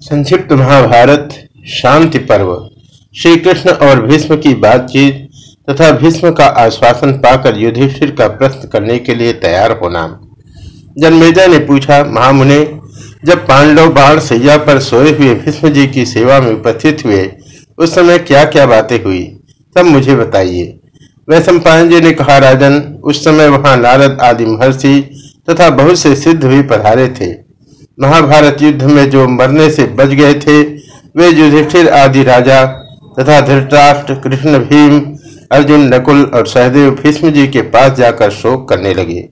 संक्षिप्त महाभारत, शांति पर्व। श्री कृष्ण और भीष्म की बातचीत तथा भीष्म का आश्वासन पाकर युधिष्ठिर का प्रश्न करने के लिए तैयार होना। जन्मेजा ने पूछा, महामुने, जब पांडव बाण सैया पर सोए हुए भीष्म जी की सेवा में उपस्थित हुए, उस समय क्या क्या बातें हुई? तब मुझे बताइए। वैश्व जी ने कहा, राजन, उस समय वहाँ नारद आदि महर्षि तथा बहुत से सिद्ध भी पधारे थे। महाभारत युद्ध में जो मरने से बच गए थे, वे युधिष्ठिर आदि राजा तथा धृतराष्ट्र कृष्ण भीम, अर्जुन, नकुल और सहदेव भीष्म जी के पास जाकर शोक करने लगे।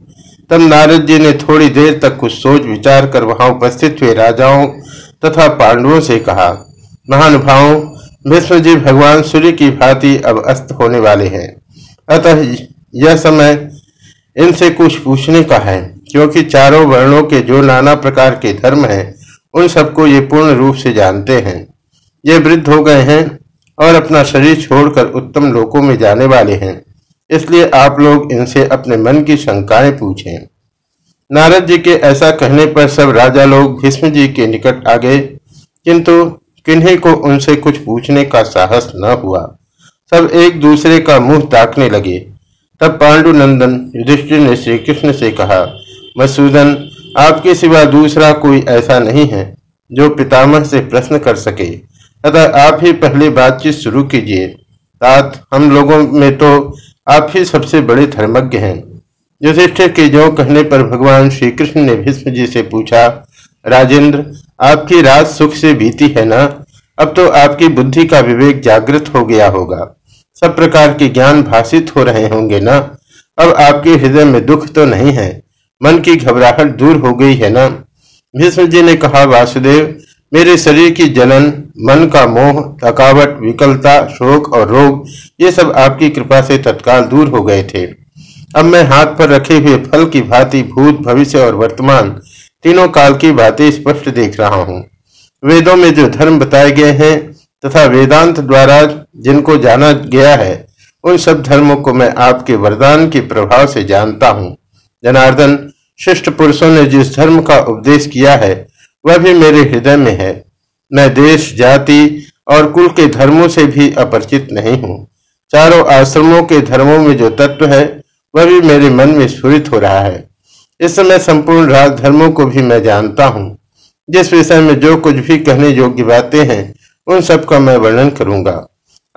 तब नारद जी ने थोड़ी देर तक कुछ सोच विचार कर वहाँ उपस्थित हुए राजाओं तथा पांडवों से कहा, महानुभावों, भीष्म जी भगवान सूर्य की भांति अब अस्त होने वाले हैं। अतः यह समय इनसे कुछ पूछने का है। क्योंकि चारों वर्णों के जो नाना प्रकार के धर्म हैं, उन सबको ये पूर्ण रूप से जानते हैं। ये वृद्ध हो गए हैं और अपना शरीर छोड़कर उत्तम लोकों में जाने वाले हैं। इसलिए आप लोग इनसे अपने मन की शंकाएँ पूछें। नारद जी के ऐसा कहने पर सब राजा लोग भीष्म जी के निकट आ गए। किंतु किन्हीं को उनसे कुछ पूछने का साहस न हुआ। सब एक दूसरे का मुँह ताकने लगे। तब पांडुनंदन युधिष्ठिर ने श्री कृष्ण से कहा मसूदन, आपके सिवा दूसरा कोई ऐसा नहीं है जो पितामह से प्रश्न कर सके। अतः आप ही पहले बातचीत शुरू कीजिए। तात हम लोगों में तो आप ही सबसे बड़े धर्मज्ञ हैं। युधिष्ठिर के जो कहने पर भगवान श्री कृष्ण ने भीष्म जी से पूछा, राजेंद्र, आपकी रात सुख से बीती है ना? अब तो आपकी बुद्धि का विवेक जागृत हो गया होगा। सब प्रकार के ज्ञान भाषित हो रहे होंगे ना? अब आपके हृदय में दुख तो नहीं है। मन की घबराहट दूर हो गई है ना? भीष्म जी ने कहा, वासुदेव, मेरे शरीर की जलन, मन का मोह, थकावट, विकलता, शोक और रोग, ये सब आपकी कृपा से तत्काल दूर हो गए थे। अब मैं हाथ पर रखे हुए फल की भांति भूत, भविष्य और वर्तमान तीनों काल की बातें स्पष्ट देख रहा हूँ। वेदों में जो धर्म बताए गए हैं तथा वेदांत द्वारा जिनको जाना गया है, उन सब धर्मों को मैं आपके वरदान के प्रभाव से जानता हूँ। जनार्दन शिष्ट पुरुषों ने जिस धर्म का उपदेश किया है, वह भी मेरे हृदय में है। मैं देश, जाति और कुल के धर्मों से भी अपरिचित नहीं हूँ। चारों आश्रमों के धर्मों में जो तत्व है, वह भी मेरे मन में स्फुरित हो रहा है। इस समय संपूर्ण राज धर्मों को भी मैं जानता हूँ। जिस विषय में जो कुछ भी कहने योग्य बातें हैं, उन सब का मैं वर्णन करूँगा।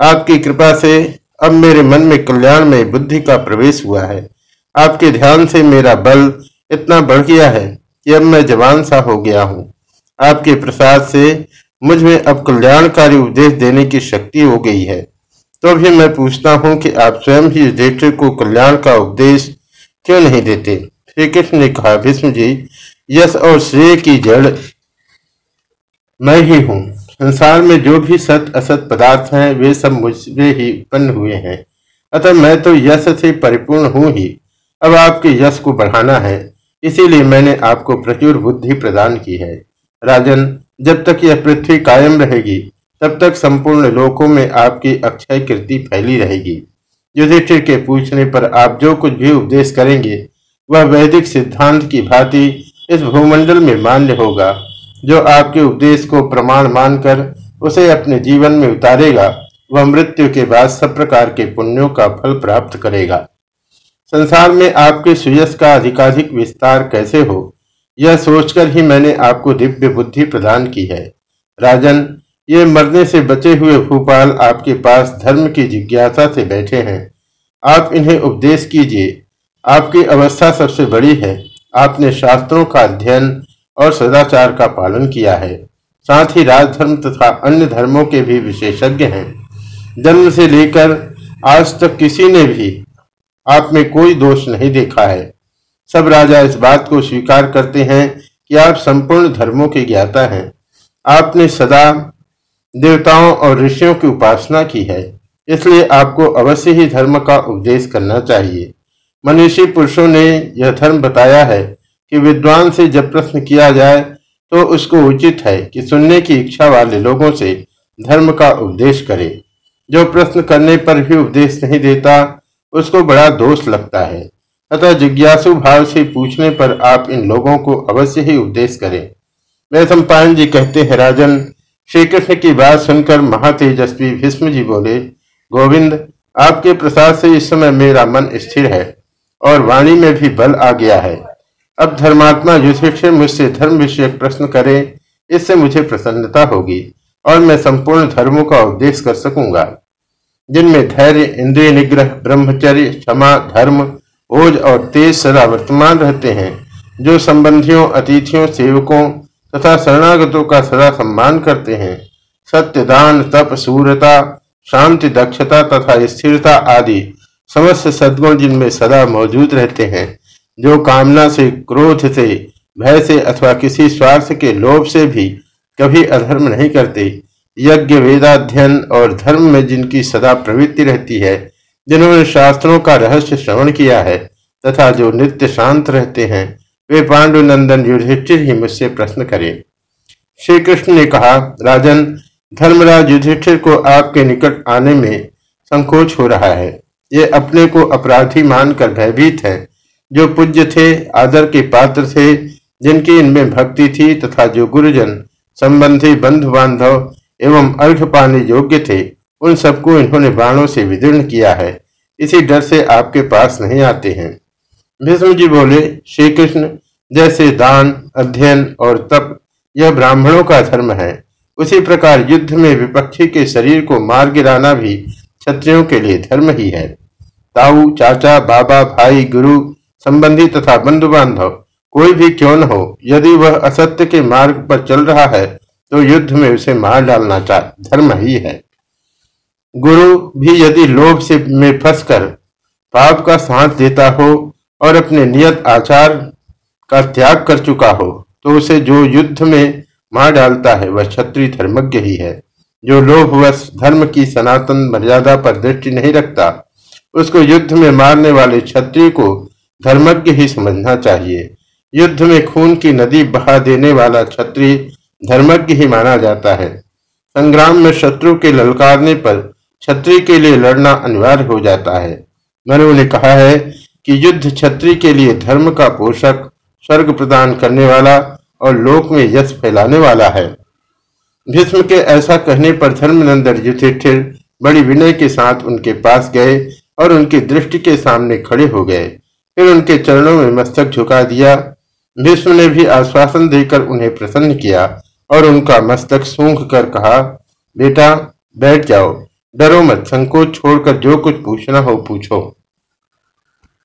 आपकी कृपा से अब मेरे मन में कल्याण में बुद्धि का प्रवेश हुआ है। आपके ध्यान से मेरा बल इतना बढ़ गया है कि अब मैं जवान सा हो गया हूँ। आपके प्रसाद से मुझमें अब कल्याणकारी उपदेश देने की शक्ति हो गई है। तो भी मैं पूछता हूँ कि आप स्वयं ही युधिष्ठिर को कल्याण का उपदेश क्यों नहीं देते? श्री कृष्ण ने कहा भीष्म जी, यश और श्रेय की जड़ मैं ही हूँ। संसार में जो भी सत असत पदार्थ हैं, वे सब मुझसे ही उत्पन्न हुए हैं। अतः मैं तो यश से परिपूर्ण हूँ ही। अब आपके यश को बढ़ाना है। इसीलिए मैंने आपको प्रचुर बुद्धि प्रदान की है। राजन, जब तक यह पृथ्वी कायम रहेगी, तब तक संपूर्ण लोकों में आपकी अक्षय कृति फैली रहेगी। युधिष्ठिर के पूछने पर आप जो कुछ भी उपदेश करेंगे, वह वैदिक सिद्धांत की भांति इस भूमंडल में मान्य होगा। जो आपके उपदेश को प्रमाण मानकर उसे अपने जीवन में उतारेगा, वह मृत्यु के बाद सब प्रकार के पुण्यों का फल प्राप्त करेगा। संसार में आपके सुयस का अधिकाधिक विस्तार कैसे हो? यह सोचकर ही मैंने आपको दिव्य बुद्धि प्रदान की है। राजन, ये मरने से बचे हुए भूपाल आपके पास धर्म की जिज्ञासा से बैठे हैं। आप इन्हें उपदेश कीजिए। आपकी अवस्था सबसे बड़ी है। आपने शास्त्रों का अध्ययन और सदाचार का पालन किया है। साथ ही राजधर्म तथा अन्य धर्मों के भी विशेषज्ञ हैं। जन्म से लेकर आज तक किसी ने भी आप में कोई दोष नहीं देखा है। सब राजा इस बात को स्वीकार करते हैं कि आप संपूर्ण धर्मों के ज्ञाता हैं। आपने सदा देवताओं और ऋषियों की उपासना की है। इसलिए आपको अवश्य ही धर्म का उपदेश करना चाहिए। मनुष्य पुरुषों ने यह धर्म बताया है कि विद्वान से जब प्रश्न किया जाए तो उसको उचित है कि सुनने की इच्छा वाले लोगों से धर्म का उपदेश करे। जो प्रश्न करने पर भी उपदेश नहीं देता उसको बड़ा दोष लगता है। अतः जिज्ञासु भाव से पूछने पर आप इन लोगों को अवश्य ही उपदेश करें। वे सम्पायन जी कहते हैं, राजन श्री कृष्ण की बात सुनकर महातेजस्वी भीष्म जी बोले, गोविंद, आपके प्रसाद से इस समय मेरा मन स्थिर है और वाणी में भी बल आ गया है। अब धर्मात्मा युधिष्ठिर मुझसे धर्म विषयक प्रश्न करे, इससे मुझे प्रसन्नता होगी और मैं संपूर्ण धर्मों का उपदेश कर सकूँगा। जिनमें धैर्य, इंद्रिय निग्रह, ब्रह्मचर्य, क्षमा, धर्म, ओज और तेज सदा वर्तमान रहते हैं, जो संबंधियों, अतिथियों, सेवकों तथा शरणागतों का सदा सम्मान करते हैं। सत्य, दान, तप, सूरता, शांति, दक्षता तथा स्थिरता आदि समस्त सद्गुण जिनमें सदा मौजूद रहते हैं, जो कामना से, क्रोध से, भय से अथवा किसी स्वार्थ के लोभ से भी कभी अधर्म नहीं करते। यज्ञ वेदाध्ययन और धर्म में जिनकी सदा प्रवृत्ति रहती है, जिन्होंने शास्त्रों का रहस्य श्रवण किया है तथा जो नित्य शांत रहते हैं, वे पांडुनंदन युधिष्ठिर ही मुझसे प्रश्न करें। श्री कृष्ण ने कहा, राजन, धर्मराज युधिष्ठिर को आपके निकट आने में संकोच हो रहा है। ये अपने को अपराधी मानकर भयभीत है, जो पूज्य थे, आदर के पात्र थे, जिनकी इनमें भक्ति थी तथा जो गुरुजन, संबंधी बंधु बांधव एवं अर्घ पाने योग्य थे, उन सबको इन्होंने बाणों से विदीर्ण किया है। इसी डर से आपके पास नहीं आते हैं। भीष्म जी बोले श्री कृष्ण जैसे दान, अध्ययन और तप, यह ब्राह्मणों का धर्म है। उसी प्रकार युद्ध में विपक्षी के शरीर को मार गिराना भी क्षत्रियों के लिए धर्म ही है। ताऊ, चाचा, बाबा, भाई, गुरु, संबंधी तथा बंधु बांधव कोई भी क्यों न हो, यदि वह असत्य के मार्ग पर चल रहा है तो युद्ध में उसे मार डालना चाह धर्म ही है। गुरु भी यदि लोभ से में फंसकर पाप का साथ देता हो और अपने नियत आचार का त्याग कर चुका हो तो उसे जो युद्ध में मार डालता है, वह क्षत्रिय धर्मज्ञ ही है। जो लोभवश धर्म की सनातन मर्यादा पर दृष्टि नहीं रखता, उसको युद्ध में मारने वाले क्षत्रिय को धर्मज्ञ ही समझना चाहिए। युद्ध में खून की नदी बहा देने वाला क्षत्रिय धर्मज्ञ ही माना जाता है। संग्राम में शत्रु के ललकारने पर क्षत्रिय के लिए लड़ना अनिवार्य हो जाता है। मनु ने कहा है कि युद्ध छत्री के लिए धर्म का पोषक, स्वर्ग प्रदान करने वाला और लोक में यश फैलाने वाला है। भीष्म के ऐसा कहने पर धर्मनंदन युधिष्ठिर बड़ी विनय के साथ उनके पास गए और उनकी दृष्टि के सामने खड़े हो गए। फिर उनके चरणों में मस्तक झुका दिया भीष्म ने भी आश्वासन देकर उन्हें प्रसन्न किया और उनका मस्तक सूंघ कर कहा, बेटा, बैठ जाओ। डरो मत, संकोच छोड़कर जो कुछ पूछना हो पूछो।